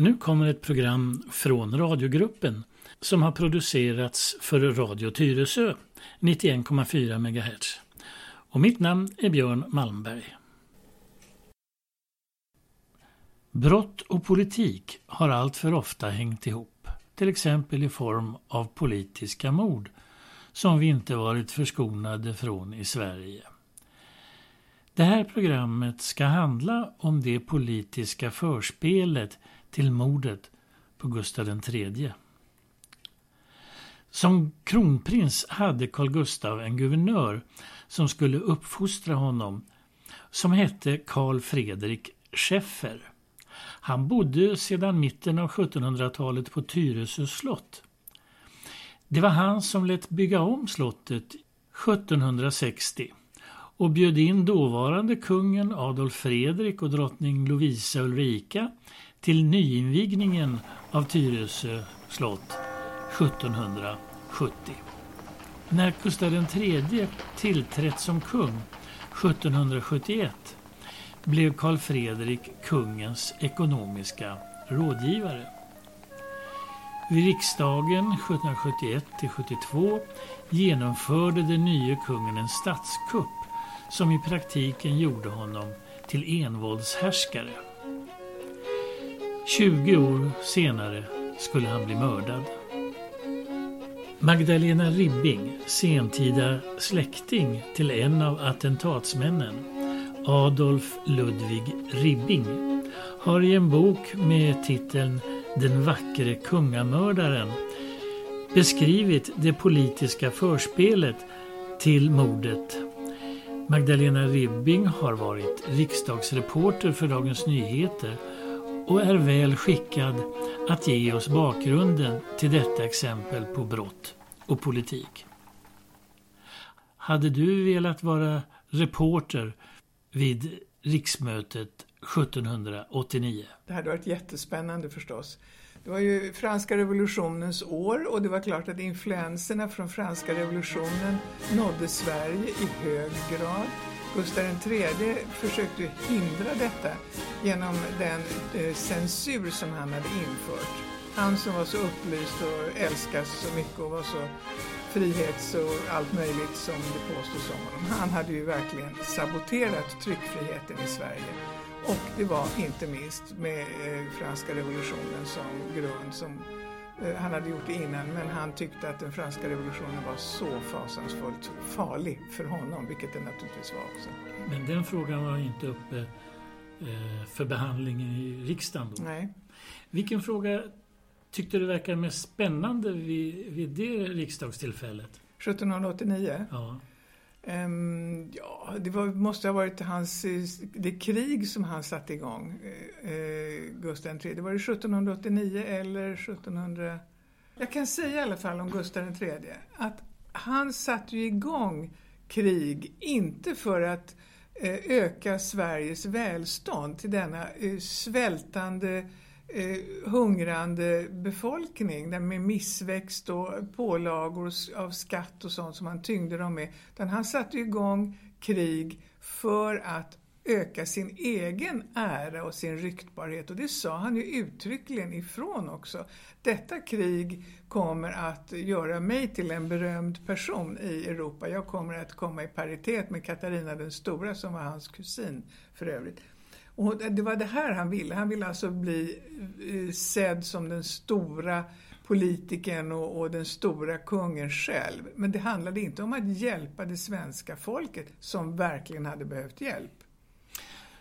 Nu kommer ett program från radiogruppen som har producerats för Radio Tyresö 91,4 MHz. Och mitt namn är Björn Malmberg. Brott och politik har alltför ofta hängt ihop, till exempel i form av politiska mord som vi inte varit förskonade från i Sverige. Det här programmet ska handla om det politiska förspelet till mordet på Gustav III. Som kronprins hade Carl Gustav en guvernör som skulle uppfostra honom som hette Carl Fredrik Scheffer. Han bodde sedan mitten av 1700-talet på Tyresö slott. Det var han som lät bygga om slottet 1760 och bjöd in dåvarande kungen Adolf Fredrik och drottning Lovisa Ulrika till nyinvigningen av Tyresö slott 1770. När Gustav III tillträtt som kung 1771 blev Karl Fredrik kungens ekonomiska rådgivare. Vid riksdagen 1771-72 genomförde den nye kungen en statskupp som i praktiken gjorde honom till envåldshärskare. 20 år senare skulle han bli mördad. Magdalena Ribbing, sentida släkting till en av attentatsmännen, Adolf Ludvig Ribbing, har i en bok med titeln Den vackre kungamördaren beskrivit det politiska förspelet till mordet. Magdalena Ribbing har varit riksdagsreporter för Dagens Nyheter och är väl skickad att ge oss bakgrunden till detta exempel på brott och politik. Hade du velat vara reporter vid riksmötet 1789? Det hade varit jättespännande förstås. Det var ju franska revolutionens år och det var klart att influenserna från franska revolutionen nådde Sverige i hög grad. Gustav III försökte hindra detta genom den eh, censur som han hade infört. Han som var så upplyst och älskas så mycket och var så frihets och allt möjligt som det påstås om honom. Han hade ju verkligen saboterat tryckfriheten i Sverige. Och det var inte minst med eh, franska revolutionen som grund som han hade gjort det innan men han tyckte att den franska revolutionen var så fasansfullt farlig för honom, vilket den naturligtvis var också. Men den frågan var inte uppe eh, för behandling i riksdagen då? Nej. Vilken fråga tyckte du verkar mest spännande vid, vid det riksdagstillfället? 1789? Ja. Um, ja, det var, måste ha varit hans, eh, det krig som han satte igång, eh, eh Gustav III. Det var det 1789 eller 1700... Jag kan säga i alla fall om Gustav III att han satte ju igång krig, inte för att eh, öka Sveriges välstånd till denna eh, svältande eh, hungrande befolkning där med missväxt och pålagor av skatt och sånt som han tyngde dem med. Utan han satte igång krig för att öka sin egen ära och sin ryktbarhet och det sa han ju uttryckligen ifrån också. Detta krig kommer att göra mig till en berömd person i Europa. Jag kommer att komma i paritet med Katarina den stora som var hans kusin för övrigt. Och det var det här han ville. Han ville alltså bli eh, sedd som den stora politikern och, och, den stora kungen själv. Men det handlade inte om att hjälpa det svenska folket som verkligen hade behövt hjälp.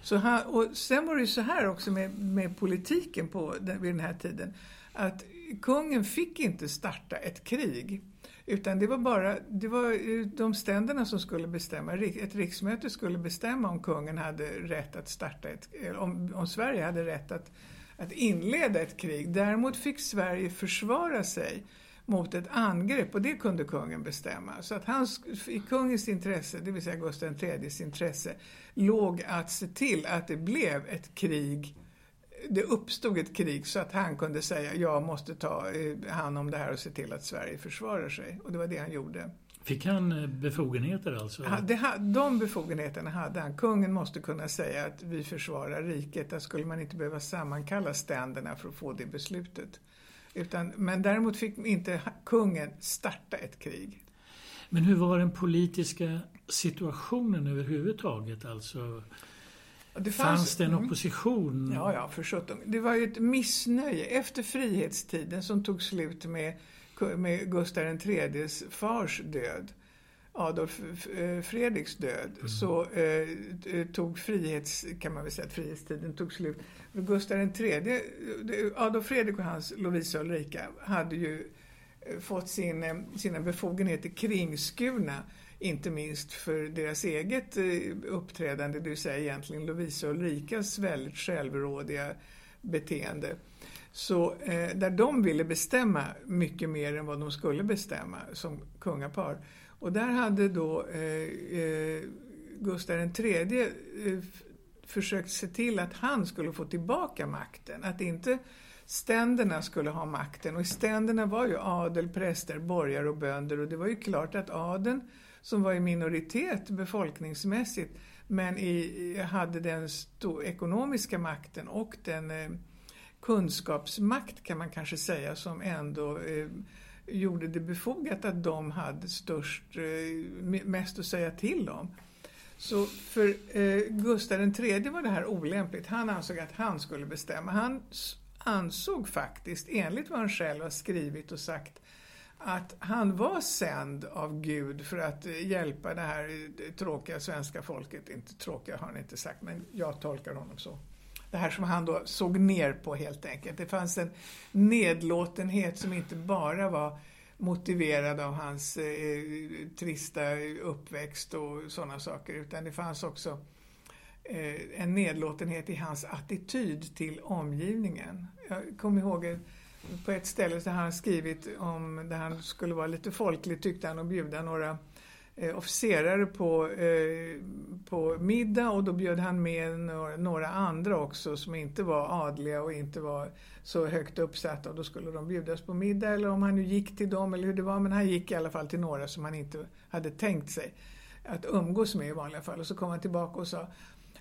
Så han, och sen var det ju så här också med, med politiken på, vid den här tiden. Att kungen fick inte starta ett krig. Utan det var bara det var de ständerna som skulle bestämma. Ett riksmöte skulle bestämma om kungen hade rätt att starta ett, om, om Sverige hade rätt att, att inleda ett krig. Däremot fick Sverige försvara sig mot ett angrepp och det kunde kungen bestämma. Så att hans, i kungens intresse, det vill säga Gustav IIIs intresse, låg att se till att det blev ett krig det uppstod ett krig så att han kunde säga jag måste ta eh, hand om det här och se till att Sverige försvarar sig. Och det var det han gjorde. Fick han eh, befogenheter alltså? Ja, de befogenheterna hade han. Kungen måste kunna säga att vi försvarar riket. Där skulle man inte behöva sammankalla ständerna för att få det beslutet. Utan, men däremot fick inte kungen starta ett krig. Men hur var den politiska situationen överhuvudtaget? Alltså, det fanns, fanns det en mm. opposition? Ja, ja, för 17. Det var ju ett missnöje efter frihetstiden som tog slut med, med Gustav IIIs fars död. Adolf eh, Fredriks död mm. så eh, tog frihets, kan man väl säga frihetstiden tog slut. Gustav III, Adolf Fredrik och hans Lovisa Ulrika hade ju eh, fått sin, eh, sina befogenheter kringskurna inte minst för deras eget eh, uppträdande, det vill säga egentligen Lovisa Ulrikas väldigt självrådiga beteende. Så eh, där de ville bestämma mycket mer än vad de skulle bestämma som kungapar. Och där hade då eh, eh, Gustav III eh, försökt se till att han skulle få tillbaka makten. Att inte ständerna skulle ha makten. Och i ständerna var ju adel, präster, borgare och bönder. Och det var ju klart att adeln, som var i minoritet befolkningsmässigt, men i, hade den ekonomiska makten och den eh, kunskapsmakt kan man kanske säga som ändå eh, gjorde det befogat att de hade störst, eh, mest att säga till om. Så för eh, Gustav III var det här olämpligt. Han ansåg att han skulle bestämma. Han ansåg faktiskt, enligt vad han själv har skrivit och sagt, att han var sänd av Gud för att hjälpa det här tråkiga svenska folket. Inte tråkiga har han inte sagt, men jag tolkar honom så det här som han då såg ner på helt enkelt. Det fanns en nedlåtenhet som inte bara var motiverad av hans eh, trista uppväxt och sådana saker utan det fanns också eh, en nedlåtenhet i hans attityd till omgivningen. Jag kommer ihåg på ett ställe där han skrivit om där han skulle vara lite folklig tyckte han och bjuda några eh, officerare på, eh, på middag. Och då bjöd han med några, några, andra också som inte var adliga och inte var så högt uppsatta. Och då skulle de bjudas på middag. Eller om han nu gick till dem eller hur det var. Men han gick i alla fall till några som han inte hade tänkt sig att umgås med i vanliga fall. Och så kom han tillbaka och sa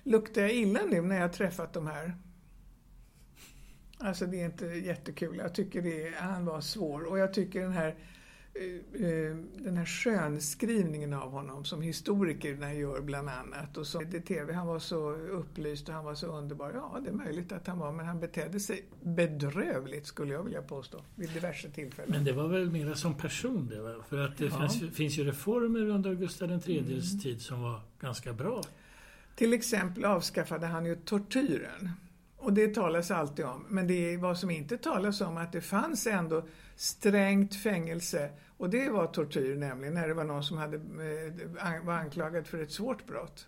Luktar jag illa nu när jag träffat de här? Alltså det är inte jättekul. Jag tycker det, han var svår och jag tycker den här Eh, eh, den här skönskrivningen av honom som historikerna gör bland annat. Och så det TV, han var så upplyst och han var så underbar. Ja, det är möjligt att han var, men han betedde sig bedrövligt skulle jag vilja påstå, vid diverse tillfällen. Men det var väl mera som person det? Va? För att det ja. fanns, finns ju reformer under Gustav IIIs mm. tid som var ganska bra. Till exempel avskaffade han ju tortyren. Och det talas alltid om. Men det är vad som inte talas om att det fanns ändå strängt fängelse och det var tortyr nämligen, när det var någon som hade, eh, var anklagad för ett svårt brott.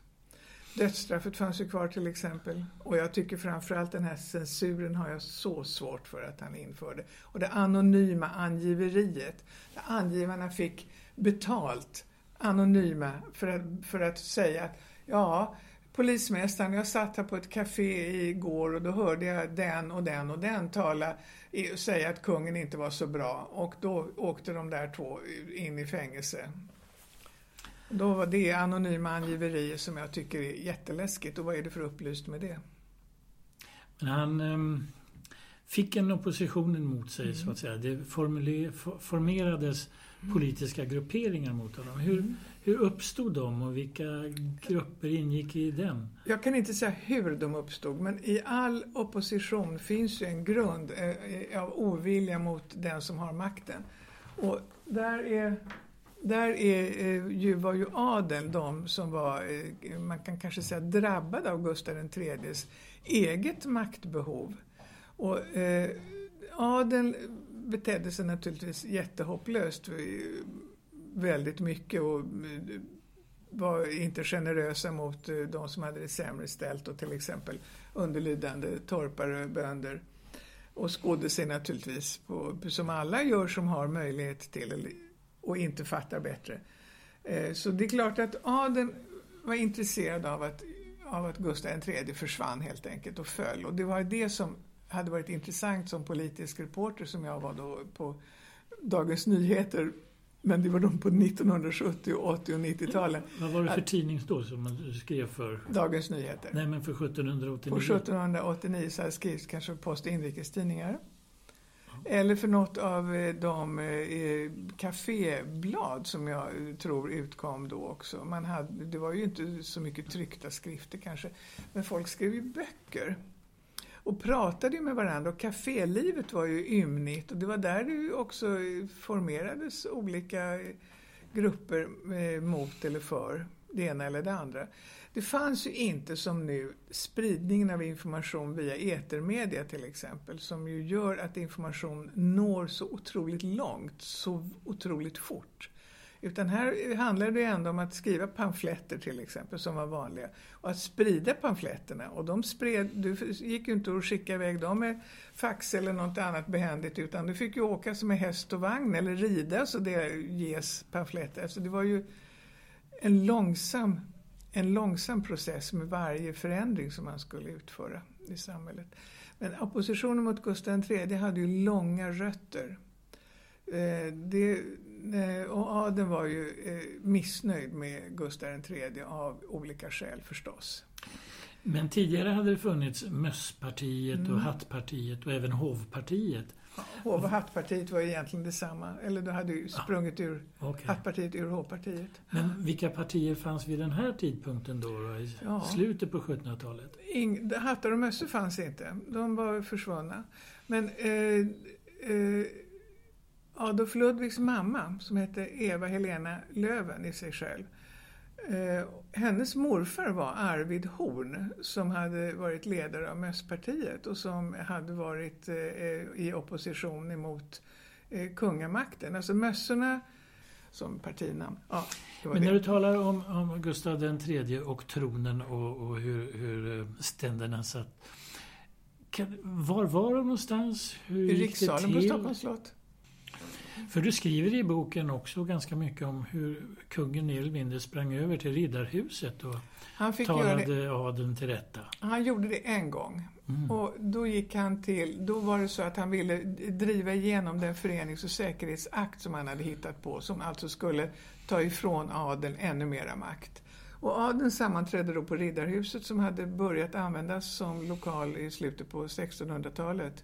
Dödsstraffet fanns ju kvar till exempel. Och jag tycker framförallt den här censuren har jag så svårt för att han införde. Och det anonyma angiveriet. Där angivarna fick betalt, anonyma, för att, för att säga att ja, polismästaren, jag satt här på ett café igår och då hörde jag den och den och den tala, säga att kungen inte var så bra och då åkte de där två in i fängelse. Då var det anonyma angiverier som jag tycker är jätteläskigt och vad är det för upplyst med det? Men han eh, fick en opposition mot sig mm. så att säga. Det formerades politiska grupperingar mot honom. Hur, mm. hur uppstod de och vilka grupper ingick i den? Jag kan inte säga hur de uppstod men i all opposition finns ju en grund eh, av ovilja mot den som har makten. Och där är där är, eh, ju, var ju adeln de som var, eh, man kan kanske säga drabbade av Gustav IIIs eget maktbehov. Och eh, adeln betedde sig naturligtvis jättehopplöst väldigt mycket och var inte generösa mot eh, de som hade det sämre ställt och till exempel underlydande torpare, och bönder och skodde sig naturligtvis på, som alla gör som har möjlighet till och inte fattar bättre. Eh, så det är klart att adeln var intresserad av att, av att Gustav III försvann helt enkelt och föll och det var det som hade varit intressant som politisk reporter som jag var då på Dagens Nyheter Men det var de på 1970, 80 och 90-talen. Vad var det för tidning då som du skrev för? Dagens Nyheter. Nej, men för 1789? På 1789 så hade skrivits kanske Post och inrikestidningar. Eller för något av eh, de eh, kaféblad som jag tror utkom då också. Man hade, det var ju inte så mycket tryckta skrifter kanske, men folk skrev ju böcker. Och pratade ju med varandra och kafélivet var ju ymnigt och det var där det också formerades olika grupper eh, mot eller för det ena eller det andra. Det fanns ju inte som nu spridningen av information via etermedia till exempel som ju gör att information når så otroligt långt, så otroligt fort. Utan här handlar det ändå om att skriva pamfletter till exempel som var vanliga och att sprida pamfletterna. Och de spred, du gick ju inte att skicka iväg dem med fax eller något annat behändigt utan du fick ju åka som med häst och vagn eller rida så det ges pamfletter. Alltså det var ju en långsam en långsam process med varje förändring som man skulle utföra i samhället. Men oppositionen mot Gustav III hade ju långa rötter. Eh, det, och adeln var ju eh, missnöjd med Gustav III av olika skäl förstås. Men tidigare hade det funnits Mösspartiet mm. och Hattpartiet och även Hovpartiet. Hov och hattpartiet var egentligen detsamma. Eller det hade ju sprungit ur okay. hattpartiet ur hovpartiet. Men vilka partier fanns vid den här tidpunkten då? då I ja. slutet på 1700-talet? hattar och mössor fanns inte. De var försvunna. Men eh, eh, Adolf Ludvigs mamma, som hette Eva Helena Löven i sig själv, Eh, hennes morfar var Arvid Horn som hade varit ledare av Mösspartiet och som hade varit eh, i opposition emot eh, kungamakten. Alltså mössorna som partinamn. Ja, Men när det. du talar om, om Gustav III och tronen och, och hur, hur ständerna satt. Kan, var var de någonstans? Hur I rikssalen på Stockholms slott. För du skriver i boken också ganska mycket om hur kungen mer eller mindre sprang över till riddarhuset och han fick talade adeln till rätta. Han gjorde det en gång. Mm. Och då gick han till, då var det så att han ville driva igenom den förenings och säkerhetsakt som han hade hittat på, som alltså skulle ta ifrån adeln ännu mera makt. Och adeln sammanträdde då på Riddarhuset som hade börjat användas som lokal i slutet på 1600-talet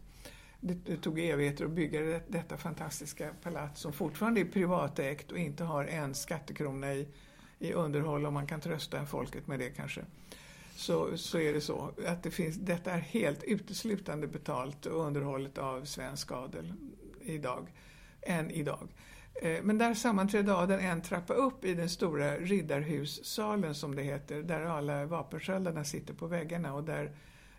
det tog evigheter att bygga detta fantastiska palats som fortfarande är privatägt och inte har en skattekrona i, i underhåll, om man kan trösta folket med det kanske. Så, så är det så att det finns, detta är helt uteslutande betalt och underhållet av svensk adel idag, än idag. Eh, men där sammanträdde adeln en trappa upp i den stora riddarhussalen som det heter, där alla vapensköldarna sitter på väggarna och där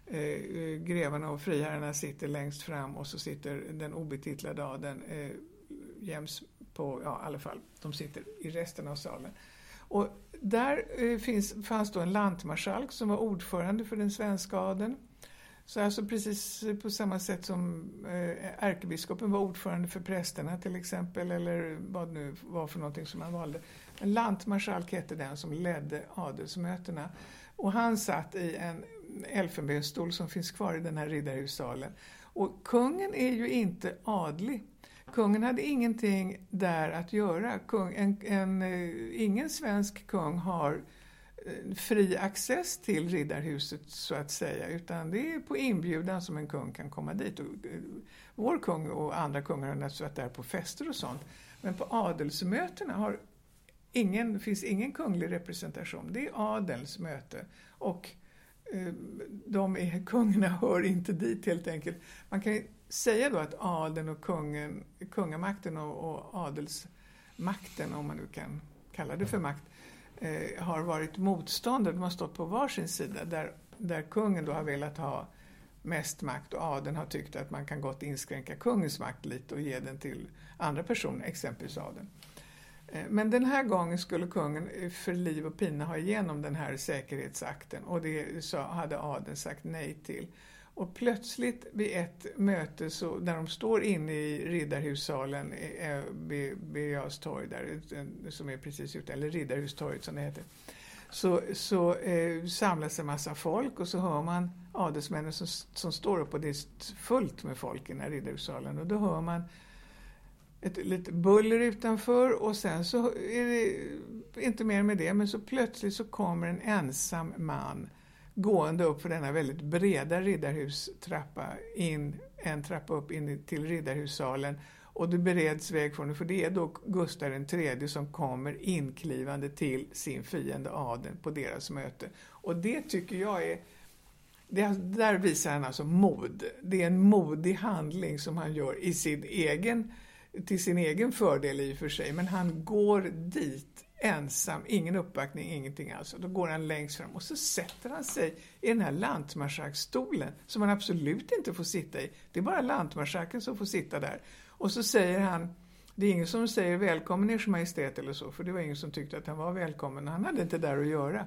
Eh, eh, grevarna och friherrarna sitter längst fram och så sitter den obetitlade adeln eh, jäms på, ja i alla fall, de sitter i resten av salen. Och där eh, finns, fanns då en lantmarskalk som var ordförande för den svenska adeln. Så alltså precis på samma sätt som eh, ärkebiskopen var ordförande för prästerna till exempel, eller vad nu var för någonting som han valde. En lantmarskalk hette den som ledde adelsmötena. Och han satt i en elfenbensstol som finns kvar i den här riddarhussalen. Och kungen är ju inte adlig. Kungen hade ingenting där att göra. Kung, en, en, eh, ingen svensk kung har eh, fri access till riddarhuset så att säga, utan det är på inbjudan som en kung kan komma dit. Och, eh, vår kung och andra kungar har naturligtvis varit där på fester och sånt. Men på adelsmötena har ingen, finns ingen kunglig representation. Det är adelsmöte. Och Ehm, de är, kungarna hör inte dit helt enkelt. Man kan säga då att adeln och kungen, kungamakten och, och adelsmakten, om man nu kan kalla det för makt, eh, har varit motståndare. De har stått på varsin sida där, där kungen då har velat ha mest makt och adeln har tyckt att man kan gott inskränka kungens makt lite och ge den till andra personer, exempelvis adeln. Eh, men den här gången skulle kungen eh, för liv och pina ha igenom den här säkerhetsakten och det hade adeln sagt nej till. Och plötsligt vid ett möte så, när de står inne i Riddarhussalen eh, vid Birger torg där, som är precis ute, eller Riddarhustorget som det heter, så, så eh, samlas en massa folk och så hör man adelsmännen som, som står upp och det är fullt med folk i den här Riddarhussalen och då hör man ett litet buller utanför och sen så är det inte mer med det, men så plötsligt så kommer en ensam man gående upp för denna väldigt breda riddarhustrappa in, en trappa upp in till riddarhussalen och det bereds väg från det, för det är då Gustav III som kommer inklivande till sin fiende adeln på deras möte. Och det tycker jag är det, där visar han alltså mod. Det är en modig handling som han gör i sin egen, till sin egen fördel i och för sig, men han går dit ensam, ingen uppbackning, ingenting alls. Då går han längst fram och så sätter han sig i den här lantmarskalksstolen, som han absolut inte får sitta i. Det är bara lantmarskalken som får sitta där. Och så säger han, det är ingen som säger välkommen Ers Majestät eller så, för det var ingen som tyckte att han var välkommen. Han hade inte där att göra.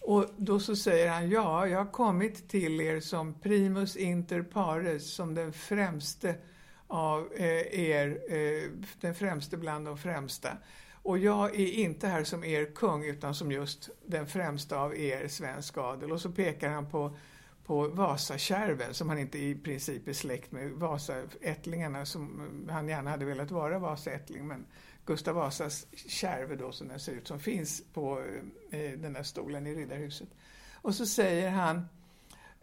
Och då så säger han, ja, jag har kommit till er som primus inter pares, som den främste av eh, er, eh, den främste bland de främsta. Och jag är inte här som er kung utan som just den främsta av er svensk adel. Och så pekar han på, på Vasakärven som han inte i princip är släkt med. Vasaättlingarna som eh, han gärna hade velat vara Vasaättling men Gustav Vasas kärve då som den ser ut som finns på eh, den där stolen i Riddarhuset. Och så säger han Eh,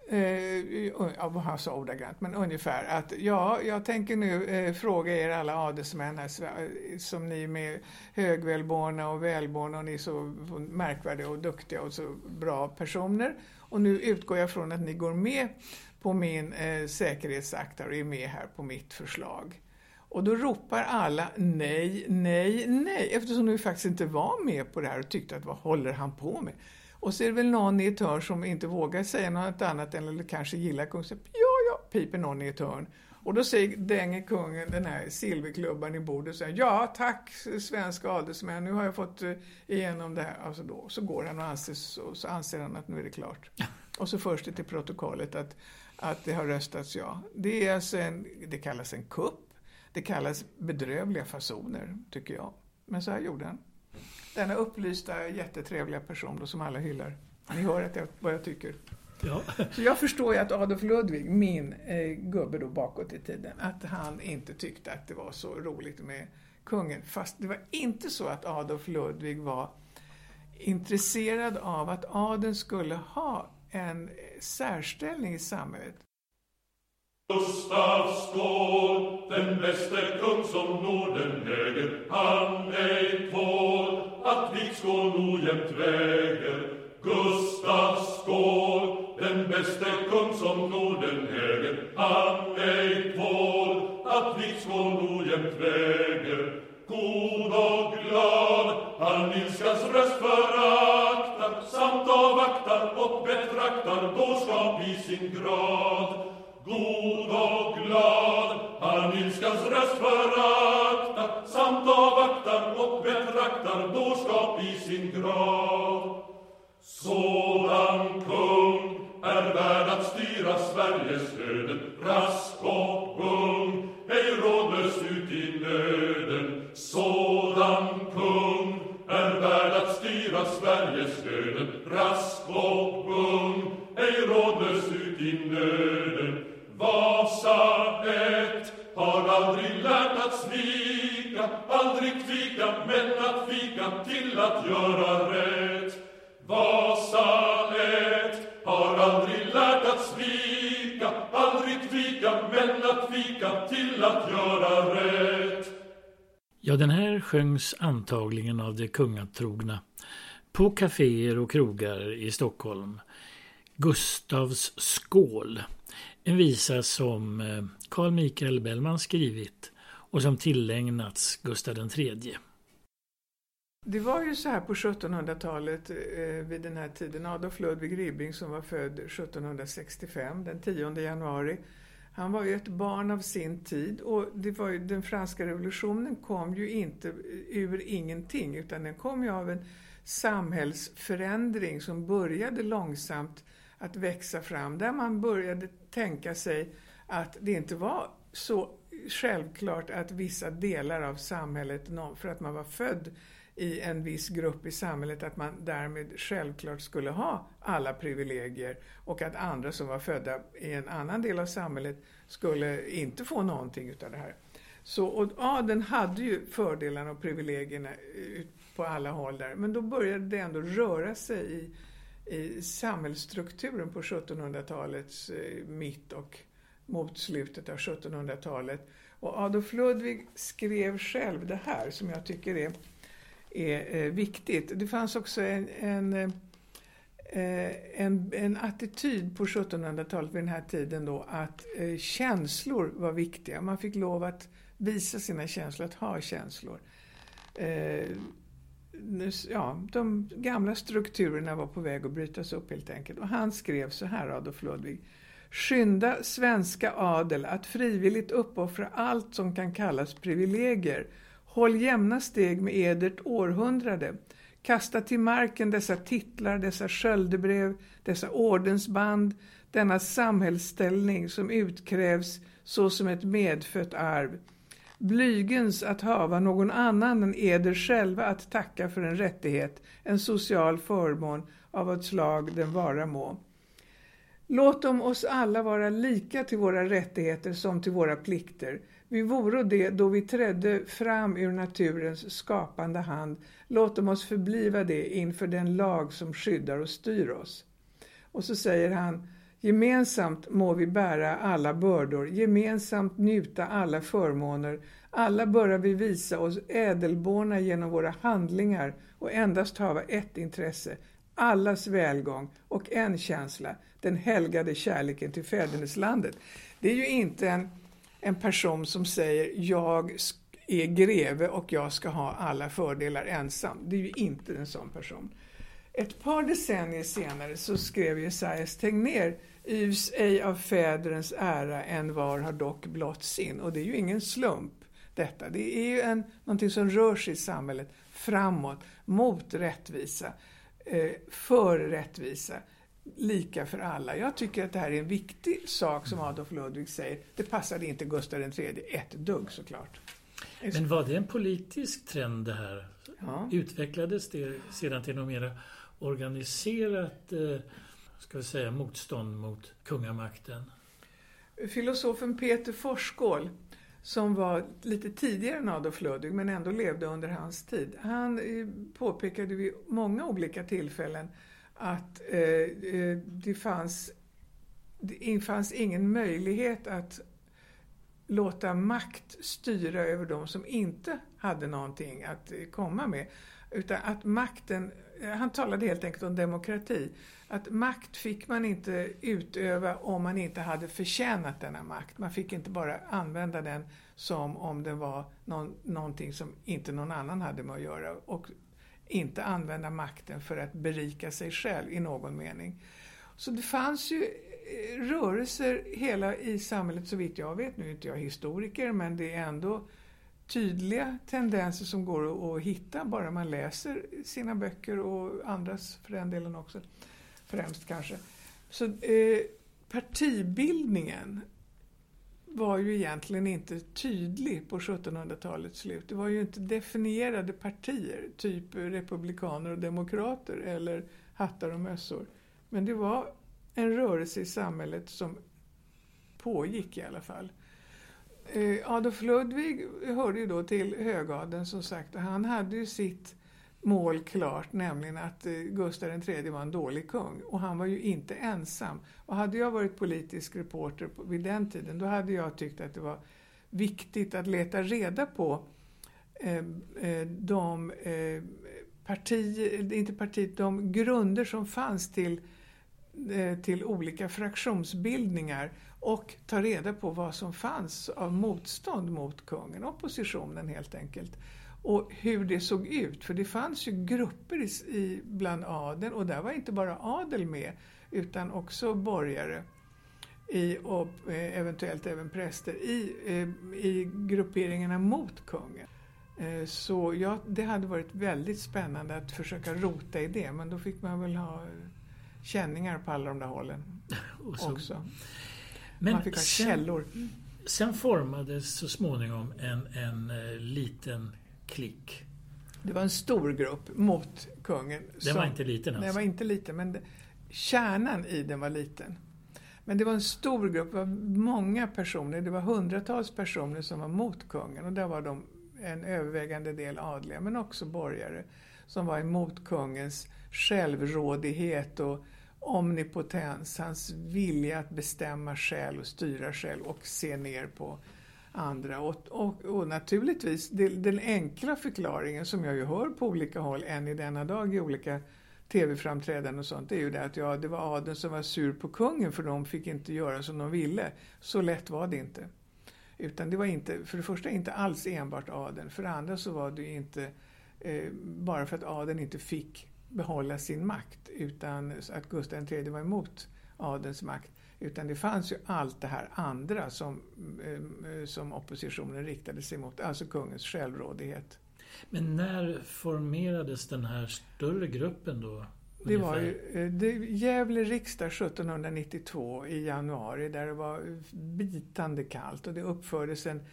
Eh, ja, vad han sa ordagrant, men ungefär att ja, jag tänker nu eh, fråga er alla adelsmän här, eh, som ni är högvälborna och välborna och ni är så märkvärdiga och duktiga och så bra personer. Och nu utgår jag från att ni går med på min eh, säkerhetsakt och är med här på mitt förslag. Och då ropar alla nej, nej, nej, eftersom de faktiskt inte var med på det här och tyckte att vad håller han på med? Och så är det väl någon i ett hörn som inte vågar säga något annat eller kanske gillar kungen. Ja, ja, piper någon i ett hörn. Och då säger dänger kungen den här silverklubban i bordet och säger ja tack svenska adelsmän, nu har jag fått eh, igenom det här. Alltså då, så går han och anses, och så anser han att nu är det klart. Och så förs det till protokollet att, att det har röstats ja. Det, är alltså en, det kallas en kupp. Det kallas bedrövliga fasoner, tycker jag. Men så här gjorde han denna upplysta, jättetrevliga person då, som alla hyllar. Ni hör att jag, vad jag tycker. Ja. Så jag förstår ju att Adolf Ludvig, min eh, gubbe då bakåt i tiden, att han inte tyckte att det var så roligt med kungen. Fast det var inte så att Adolf Ludvig var intresserad av att adeln skulle ha en särställning i samhället. Gustav skål, den bäste kung som Norden äger, han ej tål att vigskål ojämnt väger. Gustav skål, den bäste kung som Norden äger, han ej tål att vigskål ojämnt väger. God och glad, han ilskans röst föraktar, samt avvaktar och betraktar dårskap i sin grad. God och glad han ilskans röst föraktar samt avvaktar och betraktar dårskap i sin grav. Sådan kung är värd att styra Sveriges öden rask och ung, ej rådlös ut i nöden. Sådan kung är värd att styra Sveriges öden rask och ung, ej rådlös ut i nöden. Vasa ett har aldrig lärt att svika, aldrig tvika, men att vika till att göra rätt. Vasa ett har aldrig lärt att svika, aldrig tvika, men att vika till att göra rätt. Ja, den här sjöngs antagligen av de kungatrogna på kaféer och krogar i Stockholm. Gustavs skål en visa som eh, Carl Michael Bellman skrivit och som tillägnats Gustav III. Det var ju så här på 1700-talet eh, vid den här tiden. Adolf Ludvig Ribbing som var född 1765, den 10 januari. Han var ju ett barn av sin tid och det var ju, den franska revolutionen kom ju inte ur ingenting utan den kom ju av en samhällsförändring som började långsamt att växa fram. Där man började tänka sig att det inte var så självklart att vissa delar av samhället, för att man var född i en viss grupp i samhället, att man därmed självklart skulle ha alla privilegier och att andra som var födda i en annan del av samhället skulle inte få någonting utav det här. Så, och adeln hade ju fördelarna och privilegierna eh, på alla håll där. Men då började det ändå röra sig i, i samhällsstrukturen på 1700-talets eh, mitt och mot slutet av 1700-talet. Och Adolf Ludwig skrev själv det här som jag tycker är, är eh, viktigt. Det fanns också en, en, eh, en, en attityd på 1700-talet vid den här tiden då att känslor var viktiga. Man fick lov att visa sina känslor, att ha känslor. Ja, de gamla strukturerna var på väg att brytas upp helt enkelt. Och han skrev så här, Adolf Ludwig. Skynda svenska adel att frivilligt uppoffra allt som kan kallas privilegier. Håll jämna steg med edert århundrade. Kasta till marken dessa titlar, dessa sköldebrev, dessa ordensband, denna samhällsställning som utkrävs såsom ett medfött arv. Blygens att hava någon annan än eder själva att tacka för en rättighet, en social förmån av vad slag den vara må. Låt om oss alla vara lika till våra rättigheter som till våra plikter. Vi vore det då vi trädde fram ur naturens skapande hand. Låt om oss förbliva det inför den lag som skyddar och styr oss. Och så säger han, gemensamt må vi bära alla bördor, gemensamt njuta alla förmåner. Alla böra vi visa oss ädelborna genom våra handlingar och endast hava ett intresse, allas välgång och en känsla, den helgade kärleken till fäderneslandet. Det är ju inte en, en person som säger jag är greve och jag ska ha alla fördelar ensam. Det är ju inte en sån person. Ett par decennier senare så skrev Jesajas Tegnér Yvs ej av fäderens ära en var har dock blott sin. Och det är ju ingen slump detta. Det är ju en, någonting som rör sig i samhället framåt, mot rättvisa, eh, för rättvisa lika för alla. Jag tycker att det här är en viktig sak som Adolf Ludwig säger. Det passade inte Gustav III ett dugg såklart. Men var det en politisk trend det här? Ja. Utvecklades det sedan till något mer organiserat eh, ska vi säga, motstånd mot kungamakten? Filosofen Peter Forsskål som var lite tidigare än Adolf Ludwig men ändå levde under hans tid. Han eh, påpekade vid många olika tillfällen att eh, eh, det, fanns, det fanns ingen möjlighet att låta makt styra över de som inte hade någonting att eh, komma med. Utan att makten, han talade helt enkelt om demokrati. Att makt fick man inte utöva om man inte hade förtjänat denna makt. Man fick inte bara använda den som om den var någon, någonting som inte någon annan hade med att göra. Och inte använda makten för att berika sig själv i någon mening. Så det fanns ju eh, rörelser hela i samhället, så vitt jag vet, nu är inte jag historiker, men det är ändå tydliga tendenser som går att hitta bara man läser sina böcker och andras för den delen också, främst kanske. Så eh, partibildningen var ju egentligen inte tydlig på 1700-talets slut. Det var ju inte definierade partier, typ republikaner och demokrater eller hattar och mössor. Men det var en rörelse i samhället som pågick i alla fall. Eh, Adolf Ludwig hörde ju då till högadeln som sagt och han hade ju sitt mål klart, nämligen att eh, Gustav III var en dålig kung. Och han var ju inte ensam. Och hade jag varit politisk reporter vid den tiden, då hade jag tyckt att det var viktigt att leta reda på eh, eh, de eh, partier, eh, inte partiet, de grunder som fanns till, eh, till olika fraktionsbildningar och ta reda på vad som fanns av motstånd mot kungen, oppositionen helt enkelt och hur det såg ut. För det fanns ju grupper i, bland adeln och där var inte bara adel med utan också borgare i, och eh, eventuellt även präster i, eh, i grupperingarna mot kungen. Eh, så ja, det hade varit väldigt spännande att försöka rota i det men då fick man väl ha känningar på alla de där hållen också. Men man fick ha sen, källor. Sen formades så småningom en, en liten klick. Det var en stor grupp mot kungen. Den som, var inte liten alltså? Den var inte liten, men kärnan i den var liten. Men det var en stor grupp, det var många personer, det var hundratals personer som var mot kungen och där var de en övervägande del adliga men också borgare som var emot kungens självrådighet och omnipotens, hans vilja att bestämma själv och styra själv och se ner på andra. Och, och, och naturligtvis, det, den enkla förklaringen som jag ju hör på olika håll än i denna dag i olika tv-framträdanden och sånt, det är ju det att ja, det var adeln som var sur på kungen för de fick inte göra som de ville. Så lätt var det inte. Utan det var inte, för det första inte alls enbart adeln. För det andra så var det ju inte eh, bara för att adeln inte fick behålla sin makt, utan att Gustav III var emot adelns makt. Utan det fanns ju allt det här andra som, eh, som oppositionen riktade sig mot, alltså kungens självrådighet. Men när formerades den här större gruppen då? Det var ju eh, det, Gävle riksdag 1792 i januari där det var bitande kallt och det uppfördes en eh,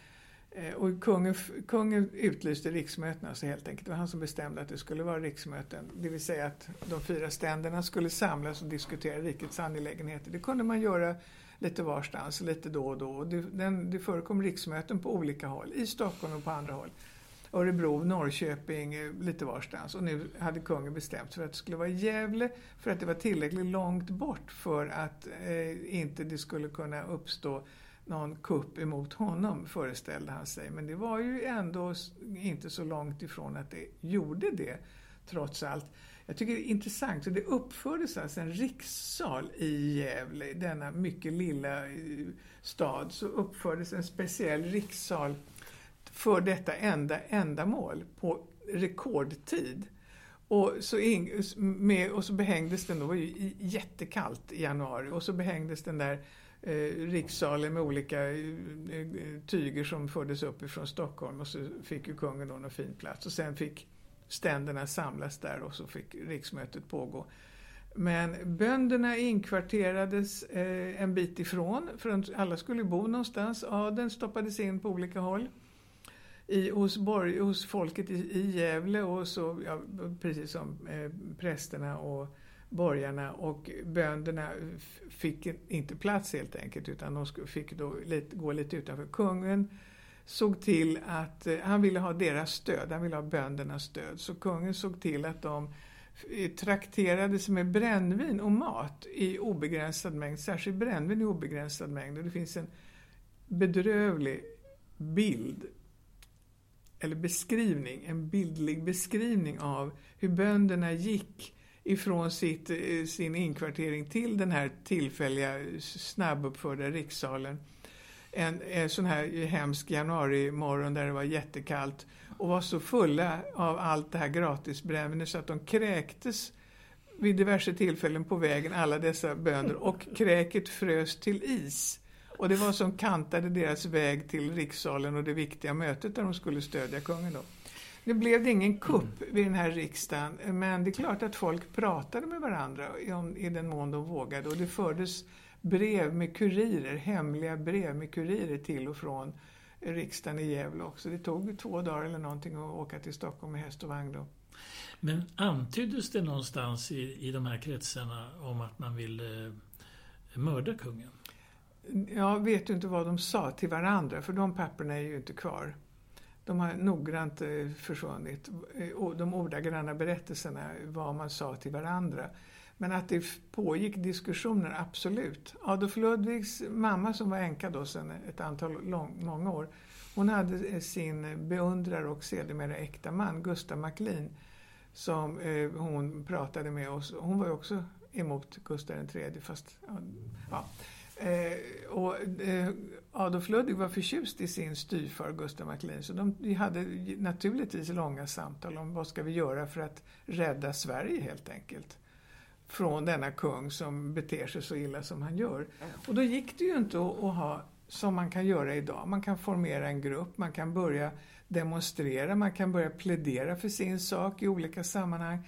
Eh, och kungen, kungen utlyste riksmötena alltså helt enkelt. Det var han som bestämde att det skulle vara riksmöten. Det vill säga att de fyra ständerna skulle samlas och diskutera rikets angelägenheter. Det kunde man göra lite varstans, lite då och då. Det, den, det förekom riksmöten på olika håll, i Stockholm och på andra håll. Örebro, Norrköping, eh, lite varstans. Och nu hade kungen bestämt för att det skulle vara i Gävle för att det var tillräckligt långt bort för att eh, inte det skulle kunna uppstå någon kupp emot honom, föreställde han sig. Men det var ju ändå inte så långt ifrån att det gjorde det, trots allt. Jag tycker det är intressant, så det uppfördes alltså en rikssal i Gävle, denna mycket lilla eh, stad, så uppfördes en speciell rikssal för detta enda ändamål på rekordtid. Och så, in, med, och så behängdes den, det var ju jättekallt i januari, och så behängdes den där Eh, rikssalen med olika eh, eh, tyger som fördes upp ifrån Stockholm och så fick ju kungen då en fin plats. Och sen fick ständerna samlas där och så fick riksmötet pågå. Men bönderna inkvarterades eh, en bit ifrån, för alla skulle bo någonstans. Adeln stoppades in på olika håll i, hos, borg, hos folket i, i Gävle och så, ja, precis som eh, prästerna och borgarna och bönderna fick inte plats helt enkelt utan de fick då lite, gå lite utanför. Kungen såg till att, eh, han ville ha deras stöd, han ville ha böndernas stöd. Så kungen såg till att de eh, trakterades med brännvin och mat i obegränsad mängd, särskilt brännvin i obegränsad mängd. Och det finns en bedrövlig bild eller beskrivning, en bildlig beskrivning av hur bönderna gick ifrån sitt, eh, sin inkvartering till den här tillfälliga snabbuppförda rikssalen. En, en sån här hemsk januarimorgon där det var jättekallt och var så fulla av allt det här gratisbrännvinet så att de kräktes vid diverse tillfällen på vägen, alla dessa bönder, och kräket frös till is. Och det var som kantade deras väg till rikssalen och det viktiga mötet där de skulle stödja kungen. Då. Nu blev det ingen kupp vid den här riksdagen, men det är klart att folk pratade med varandra i den mån de vågade och det fördes brev med kurirer, hemliga brev med kurirer till och från riksdagen i Gävle också. Det tog två dagar eller någonting att åka till Stockholm med häst och vagn då. Men antyddes det någonstans i, i de här kretsarna om att man ville eh, mörda kungen? Jag vet ju inte vad de sa till varandra, för de papperna är ju inte kvar. De har noggrant eh, försvunnit. Eh, de ordagranna berättelserna, vad man sa till varandra. Men att det pågick diskussioner, absolut. Adolf Ludvigs mamma som var änka då sedan ett antal lång, många år, hon hade eh, sin beundrare och sedermera äkta man, Gustav Macklin, som hon pratade med oss. Hon var ju också emot Gustav III, fast ja. Och, Adolf Ludvig var förtjust i sin styvfar Gustav Maclean så de hade naturligtvis långa samtal om vad ska vi göra för att rädda Sverige helt enkelt. Från denna kung som beter sig så illa som han gör. Och då gick det ju inte att, att ha som man kan göra idag. Man kan formera en grupp, man kan börja demonstrera, man kan börja plädera för sin sak i olika sammanhang.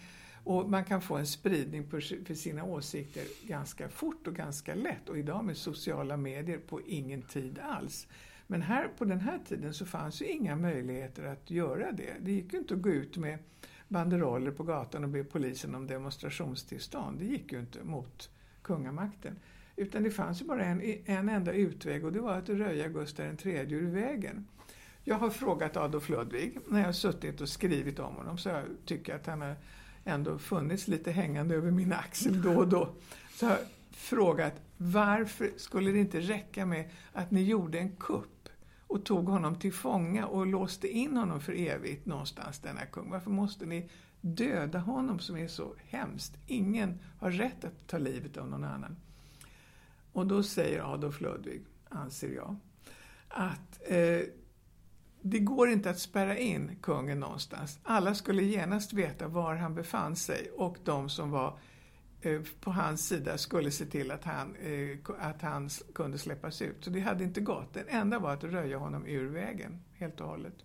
Och man kan få en spridning för sina åsikter ganska fort och ganska lätt. Och idag med sociala medier på ingen tid alls. Men här på den här tiden så fanns ju inga möjligheter att göra det. Det gick ju inte att gå ut med banderoller på gatan och be polisen om demonstrationstillstånd. Det gick ju inte mot kungamakten. Utan det fanns ju bara en, en enda utväg och det var att röja Gustav III ur vägen. Jag har frågat Adolf Ludvig när jag har suttit och skrivit om honom så jag tycker att han har ändå funnits lite hängande över min axel då och då. Så har jag frågat varför skulle det inte räcka med att ni gjorde en kupp och tog honom till fånga och låste in honom för evigt någonstans, denna kung. Varför måste ni döda honom som är så hemskt? Ingen har rätt att ta livet av någon annan. Och då säger Adolf Ludvig, anser jag, att eh, det går inte att spärra in kungen någonstans. Alla skulle genast veta var han befann sig och de som var eh, på hans sida skulle se till att han, eh, att han kunde släppas ut. Så det hade inte gått. Det enda var att röja honom ur vägen, helt och hållet.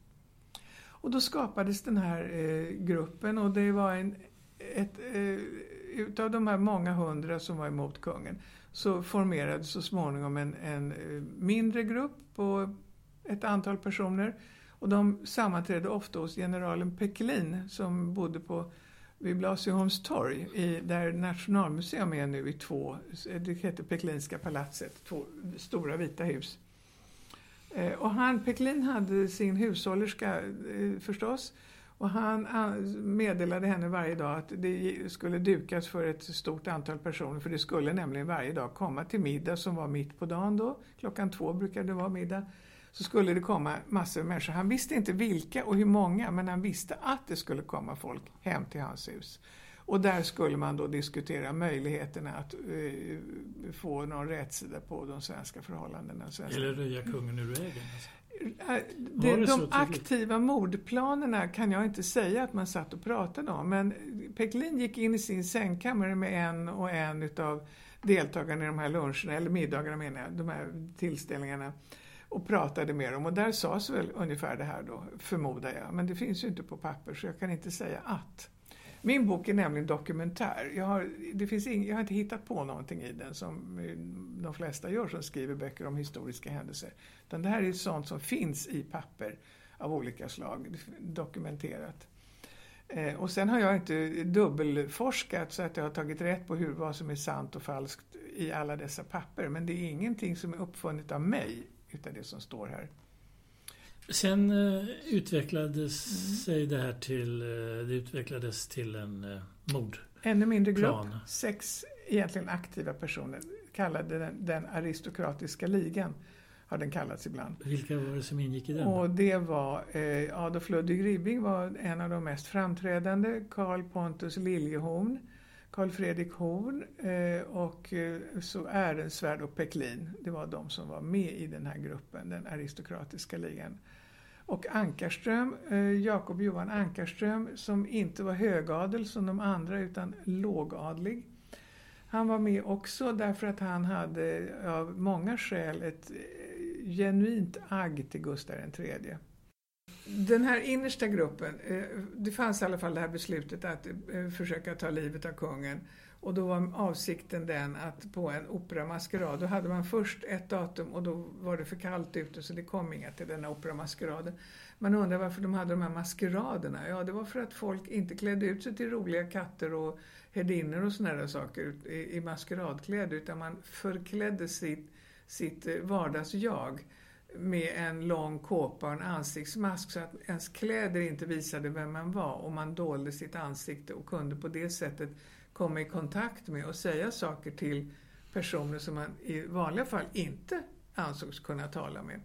Och då skapades den här eh, gruppen och det var en, ett, utav de här många hundra som var emot kungen så formerades så småningom en, en mindre grupp på ett antal personer. Och de sammanträdde ofta hos generalen Pekelin som bodde på vid Blasieholms torg, i, där Nationalmuseum är nu i två, det heter Pekelinska palatset, två stora vita hus. Eh, och han, Pekelin hade sin hushållerska eh, förstås och han eh, meddelade henne varje dag att det skulle dukas för ett stort antal personer för det skulle nämligen varje dag komma till middag som var mitt på dagen då. Klockan två brukade det vara middag så skulle det komma massor av människor. Han visste inte vilka och hur många, men han visste att det skulle komma folk hem till hans hus. Och där skulle man då diskutera möjligheterna att uh, få någon rätsida på de svenska förhållandena. Svenska. Eller röja kungen ur vägen? Alltså. Det, de aktiva mordplanerna kan jag inte säga att man satt och pratade om, men Peklin gick in i sin sängkammare med en och en utav deltagarna i de här luncherna, eller middagarna menar jag, de här tillställningarna och pratade med dem och där sades väl ungefär det här då, förmodar jag. Men det finns ju inte på papper så jag kan inte säga att. Min bok är nämligen dokumentär. Jag har, det finns ing, jag har inte hittat på någonting i den som eh, de flesta gör som skriver böcker om historiska händelser. Utan det här är sånt som finns i papper av olika slag, dokumenterat. Eh, och sen har jag inte dubbelforskat så att jag har tagit rätt på hur, vad som är sant och falskt i alla dessa papper. Men det är ingenting som är uppfunnet av mig utav det som står här. Sen uh, utvecklades mm. sig det här till, uh, det utvecklades till en uh, mord. Ännu mindre grupp, sex egentligen aktiva personer, kallade den, den aristokratiska ligan har den kallats ibland. Vilka var det som ingick i den? Och det var eh, Adolf Ludvig Ribbing var en av de mest framträdande, Carl Pontus Liljehorn, Karl Fredrik Horn eh, och eh, så Ehrensvärd och Peklin. Det var de som var med i den här gruppen, den aristokratiska ligan. Och Ankarström, eh, Jakob Johan Ankarström, som inte var högadel som de andra utan lågadlig. Han var med också därför att han hade av många skäl ett genuint agg till Gustav III. Den här innersta gruppen, eh, det fanns i alla fall det här beslutet att eh, försöka ta livet av kungen. Och då var avsikten den att på en operamaskerad, då hade man först ett datum och då var det för kallt ute så det kom inga till denna operamaskerad. Man undrar varför de hade de här maskeraderna. Ja, det var för att folk inte klädde ut sig till roliga katter och herdinnor och sådana där saker i, maskeradkläder utan man förklädde sitt, sitt eh, vardagsjag med en lång kåpa och en ansiktsmask så att ens kläder inte visade vem man var och man dolde sitt ansikte och kunde på det sättet komma i kontakt med och säga saker till personer som man i vanliga fall inte ansågs kunna tala med.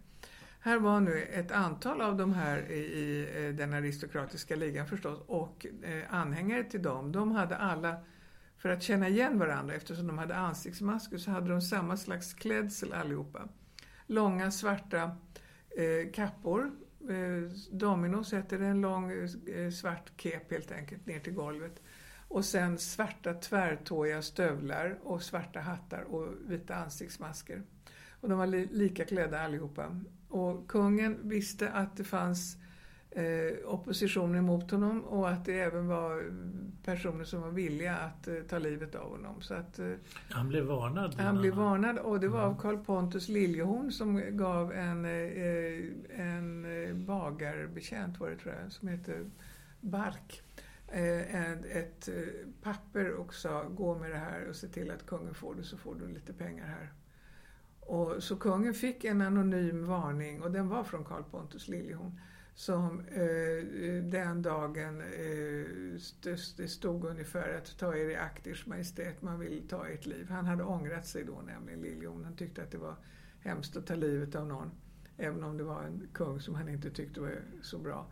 Här var nu ett antal av de här i eh, den aristokratiska ligan förstås och eh, anhängare till dem. De hade alla, för att känna igen varandra eftersom de hade ansiktsmasker, så hade de samma slags klädsel allihopa långa svarta eh, kappor. Eh, domino sätter en lång eh, svart kep helt enkelt ner till golvet. Och sen svarta tvärtåiga stövlar och svarta hattar och vita ansiktsmasker. Och de var li lika klädda allihopa. Och kungen visste att det fanns eh, opposition emot honom och att det även var personer som var villiga att eh, ta livet av honom. Så att, eh, han blev varnad? Han blev varnad och det var av Karl Pontus Liljehorn som gav en, eh, en bagarbetjänt, var det tror jag, som heter Bark ett, papper och sa gå med det här och se till att kungen får det så får du lite pengar här. Och, så kungen fick en anonym varning och den var från Karl Pontus Liljehorn som eh, den dagen eh, det stod ungefär att ta er i akt, ers majestät, man vill ta ert liv. Han hade ångrat sig då nämligen, Liljon. Han tyckte att det var hemskt att ta livet av någon. Även om det var en kung som han inte tyckte var så bra.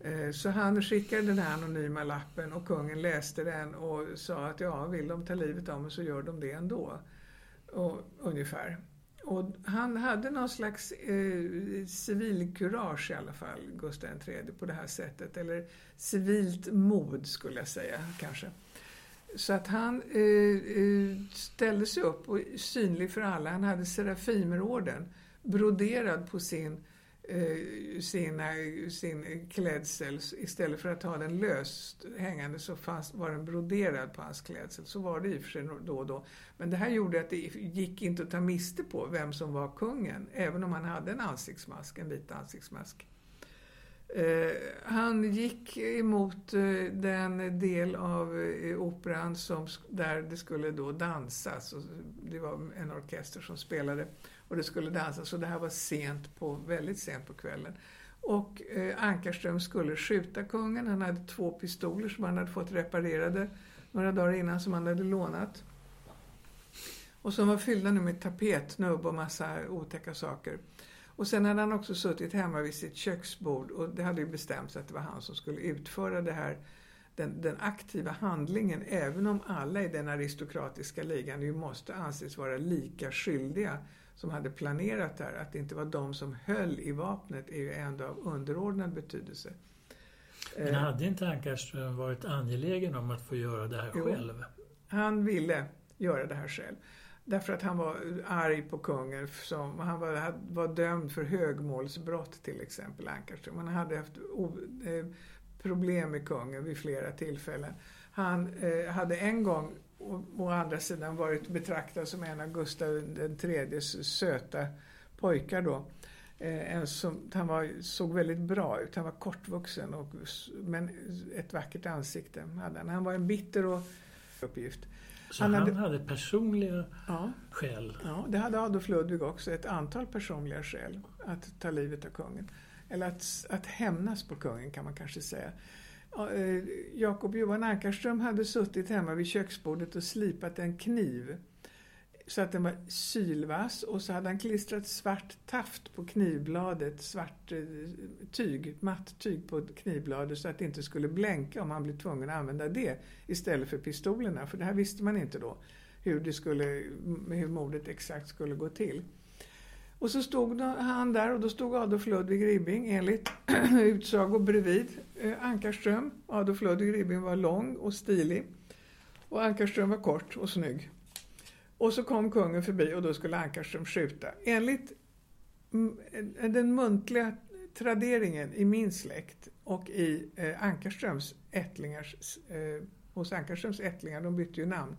Eh, så han skickade den här anonyma lappen och kungen läste den och sa att ja, vill de ta livet av mig så gör de det ändå. Och, ungefär. Och han hade någon slags eh, civilkurage i alla fall, Gustav III, på det här sättet. Eller civilt mod skulle jag säga kanske. Så att han eh, eh ställde sig upp och synlig för alla. Han hade Serafimerorden broderad på sin Eh, Eh, sina, sin klädsel. Istället för att ha den löst hängande så fast var den broderad på hans klädsel. Så var det i och för sig då och då. Men det här gjorde att det gick inte att ta miste på vem som var kungen. Även om han hade en ansiktsmask, en vit ansiktsmask. Eh, han gick emot eh, den del av eh, operan som, där det skulle då dansas. Det var en orkester som spelade och det skulle dansas. Så det här var sent på, väldigt sent på kvällen. Och eh, Ankarström skulle skjuta kungen. Han hade två pistoler som han hade fått reparerade några dagar innan som han hade lånat. Och som var fyllda nu med tapetnubb och massa otäcka saker. Och sen hade han också suttit hemma vid sitt köksbord och det hade ju bestämts att det var han som skulle utföra det här, den, den aktiva handlingen, även om alla i den aristokratiska ligan ju måste anses vara lika skyldiga som hade planerat det här, att det inte var de som höll i vapnet, är ju ändå av underordnad betydelse. Men eh, hade inte Ankarström varit angelägen om att få göra det här jo, själv? Han ville göra det här själv. Därför att han var arg på kungen. Som, han var, var dömd för högmålsbrott till exempel, Ankarström. Han hade haft o, eh, problem med kungen vid flera tillfällen. Han eh, hade en gång å, å andra sidan varit betraktad som en av Gustav IIIs söta pojkar då. Eh, en som, han var, såg väldigt bra ut. Han var kortvuxen och, men ett vackert ansikte hade han. Han var en bitter och uppgift. Så han, han hade, personliga ja, skäl? Ja, det hade Adolf Ludvig också. Ett antal personliga skäl att ta livet av kungen. Eller att, att hämnas på kungen kan man kanske säga. Eh, Jakob Johan Ankarström hade suttit hemma vid köksbordet och slipat en kniv så att den var sylvass och så hade han klistrat svart taft på knivbladet, svart eh, tyg, matt tyg på knivbladet så att det inte skulle blänka om han blev tvungen att använda det istället för pistolerna. För det här visste man inte då, hur, det skulle, hur mordet exakt skulle gå till. Och så stod han där och då stod Adolf Ludvig Ribbing enligt utsago bredvid eh, Ankarström. Adolf Ludvig Ribbing var lång och stilig och Ankarström var kort och snygg. Och så kom kungen förbi och då skulle Ankarström skjuta. Enligt eh, den muntliga traderingen i min släkt och i eh, Ankarströms ättlingars, eh, hos Ankarströms ättlingar, de bytte ju namn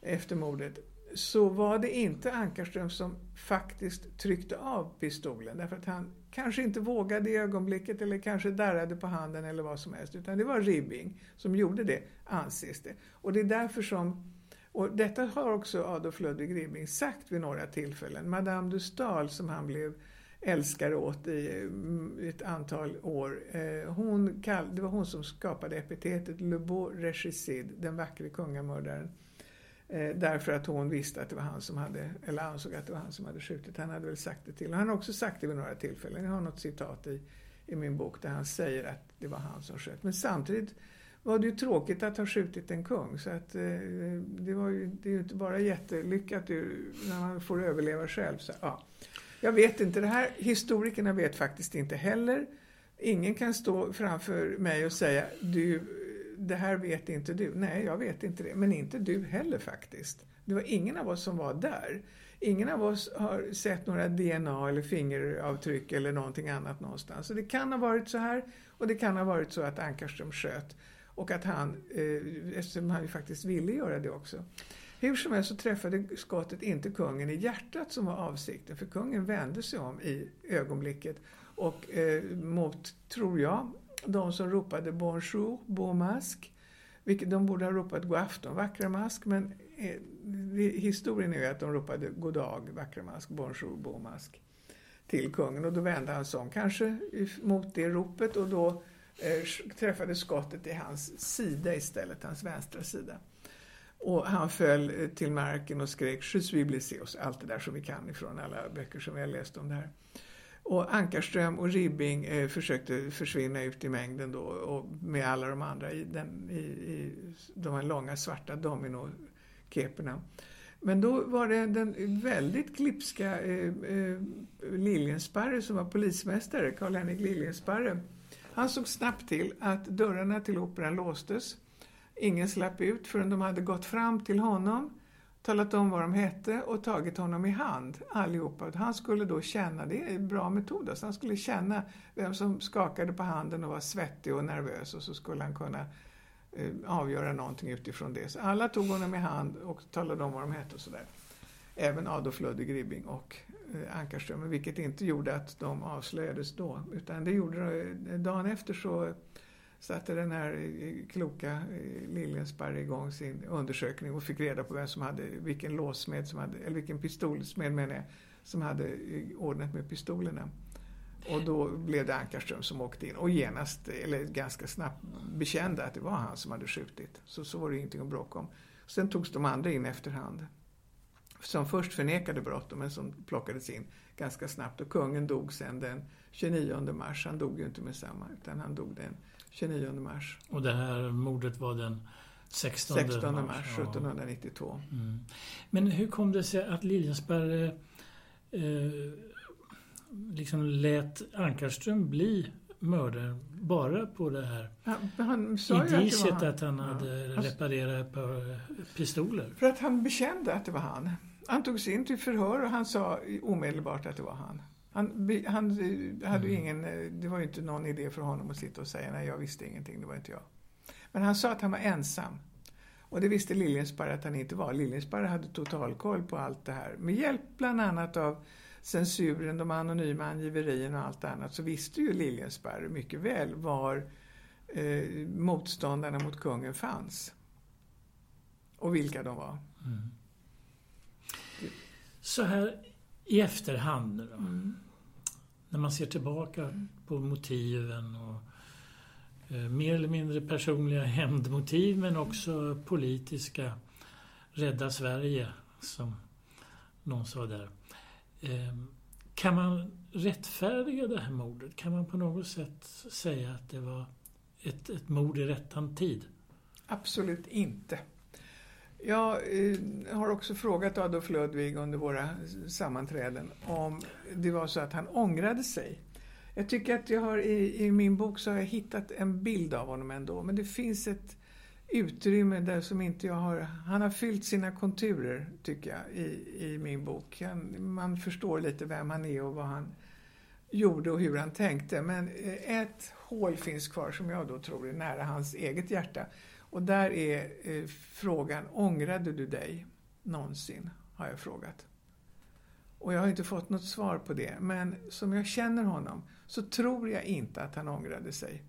efter mordet, så var det inte Ankarström som faktiskt tryckte av pistolen därför att han kanske inte vågade i ögonblicket eller kanske darrade på handen eller vad som helst utan det var Ribbing som gjorde det, anses det. Och det är därför som och detta har också Adolf Ludvig Ribbing sagt vid några tillfällen. Madame de Stahl som han blev älskare åt i mm, ett antal år. Eh, hon kall, det var hon som skapade epitetet Le Beau Regicide, den vackre kungamördaren. Eh, därför att hon visste att det var han som hade, eller ansåg att det var han som hade skjutit. Han hade väl sagt det till Han har också sagt det vid några tillfällen. Jag har något citat i, i min bok där han säger att det var han som sköt. Men samtidigt var det ju tråkigt att ha skjutit en kung. Så att, eh, det, var ju, det är ju inte bara jättelyckat när man får överleva själv. Så, ja. Jag vet inte, det här historikerna vet faktiskt inte heller. Ingen kan stå framför mig och säga du, det här vet inte du. Nej, jag vet inte det. Men inte du heller faktiskt. Det var ingen av oss som var där. Ingen av oss har sett några DNA eller fingeravtryck eller någonting annat någonstans. Så det kan ha varit så här och det kan ha varit så att Ankarström sköt. Och att han, eh, eftersom han ju faktiskt ville göra det också. Hur som helst så träffade skottet inte kungen i hjärtat som var avsikten. För kungen vände sig om i ögonblicket och eh, mot, tror jag, de som ropade bonjour, beau masque, vilket de borde ha ropat god afton, vackra mask, men eh, historien är ju att de ropade god dag, vackra mask, bonjour, beau masque till kungen och då vände han sig om, kanske mot det ropet och då eh, träffade skottet i hans sida istället, hans vänstra sida. Och han föll eh, till marken och skrek Je suis blessé, allt det där som vi kan ifrån alla böcker som vi har läst om det här. Och Ankarström och Ribbing eh, försökte försvinna ut i mängden då och med alla de andra i, den, i, i de här långa svarta dominokeperna. Men då var det den väldigt klipska eh, eh, Liljensparre som var polismästare, Karl-Henrik Liljensparre. Han såg snabbt till att dörrarna till operan låstes. Ingen slapp ut förrän de hade gått fram till honom talat om vad de hette och tagit honom i hand allihopa. Han skulle då känna, det är en bra metod, alltså han skulle känna vem som skakade på handen och var svettig och nervös och så skulle han kunna eh, avgöra någonting utifrån det. Så alla tog honom i hand och talade om vad de hette och sådär. Även Adolf Ludde Gribbing och eh, Ankarström, vilket inte gjorde att de avslöjades då. Utan det gjorde de. Eh, dagen efter så satte den här eh, kloka eh, Liljensparre igång sin undersökning och fick reda på vem som hade, vilken låssmed, som hade, eller vilken pistolsmed menar jag, som hade eh, ordnat med pistolerna. Och då blev det Ankarström som åkte in och genast, eller ganska snabbt, bekände att det var han som hade skjutit. Så, så var det ingenting att bråka om. Sen togs de andra in efterhand. Som först förnekade brott men som plockades in ganska snabbt. Och kungen dog sen den 29 mars. Han dog ju inte med samma, utan han dog den 29 mars. Och det här mordet var den 16, 16 mars, mars 1792. Mm. Men hur kom det sig att Liljensberg eh, liksom lät Ankarström bli mördare bara på det här han, han sa indiciet att, att, han hade ja. reparerat ett par pistoler? För att han bekände att det var han. Han togs in till förhör och han sa omedelbart att det var han. Han, han hade mm. ingen, det var ju inte någon idé för honom att sitta och säga nej jag visste ingenting, det var inte jag. Men han sa att han var ensam. Och det visste Liljensparre att han inte var. Liljensparre hade totalkoll på allt det här. Med hjälp bland annat av censuren, de anonyma angiverierna och allt annat så visste ju Liljensparre mycket väl var eh, motståndarna mot kungen fanns. Och vilka de var. Mm. Så här i efterhand då, mm. när man ser tillbaka på motiven och eh, mer eller mindre personliga hämndmotiv men också politiska Rädda Sverige som någon sa där. Eh, kan man rättfärdiga det här mordet? Kan man på något sätt säga att det var ett, ett mord i rättan tid? Absolut inte. Jag eh, har också frågat Adolf Ludvig under våra sammanträden om det var så att han ångrade sig. Jag tycker att jag har i, i min bok så har jag hittat en bild av honom ändå, men det finns ett utrymme där som inte jag har... Han har fyllt sina konturer, tycker jag, i, i min bok. Han, man förstår lite vem han är och vad han gjorde och hur han tänkte. Men eh, ett hål finns kvar som jag då tror är nära hans eget hjärta. Och där är eh, frågan, ångrade du dig någonsin? Har jag frågat. Och jag har inte fått något svar på det. Men som jag känner honom så tror jag inte att han ångrade sig.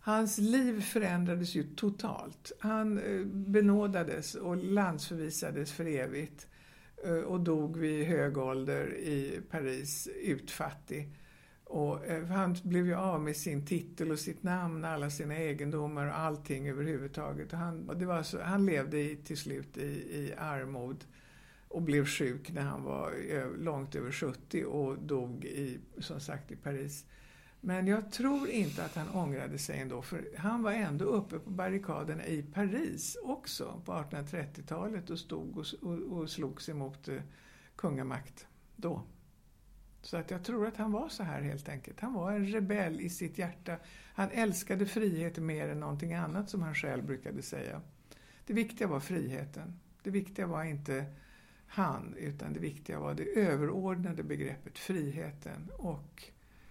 Hans liv förändrades ju totalt. Han eh, benådades och landsförvisades för evigt eh, och dog vid hög ålder i Paris, utfattig. Och eh, han blev ju av med sin titel och sitt namn, alla sina egendomar och allting överhuvudtaget. Och han, och det var så, han levde i, till slut i, i armod och blev sjuk när han var eh, långt över 70 och dog i, som sagt i Paris. Men jag tror inte att han ångrade sig ändå, för han var ändå uppe på barrikaderna i Paris också på 1830-talet och stod och, och, och slogs emot eh, kungamakt då. Så att jag tror att han var så här helt enkelt. Han var en rebell i sitt hjärta. Han älskade frihet mer än någonting annat som han själv brukade säga. Det viktiga var friheten. Det viktiga var inte han, utan det viktiga var det överordnade begreppet friheten. Och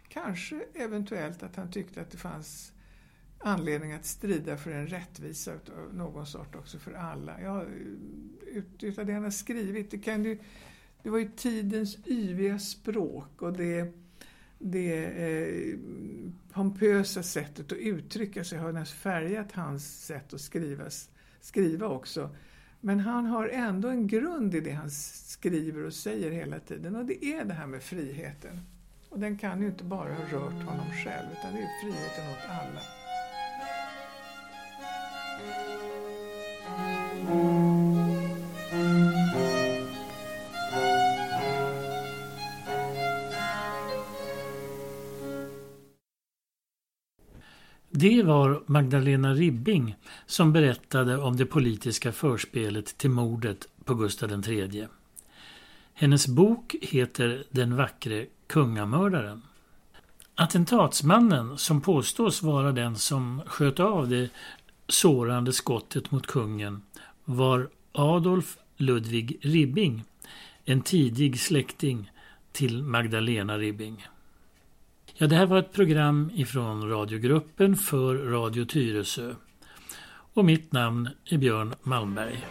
kanske eventuellt att han tyckte att det fanns anledning att strida för en rättvisa av någon sort också för alla. Ja, utav det han har skrivit, det kan ju det var ju tidens yviga språk och det, det eh, pompösa sättet att uttrycka sig har nästan färgat hans sätt att skriva, skriva också. Men han har ändå en grund i det han skriver och säger hela tiden och det är det här med friheten. Och den kan ju inte bara ha rört honom själv utan det är friheten åt alla. Det var Magdalena Ribbing som berättade om det politiska förspelet till mordet på Gustav III. Hennes bok heter Den vackre kungamördaren. Attentatsmannen som påstås vara den som sköt av det sårande skottet mot kungen var Adolf Ludvig Ribbing, en tidig släkting till Magdalena Ribbing. Ja, det här var ett program ifrån radiogruppen för Radio Tyresö. Och mitt namn är Björn Malmberg.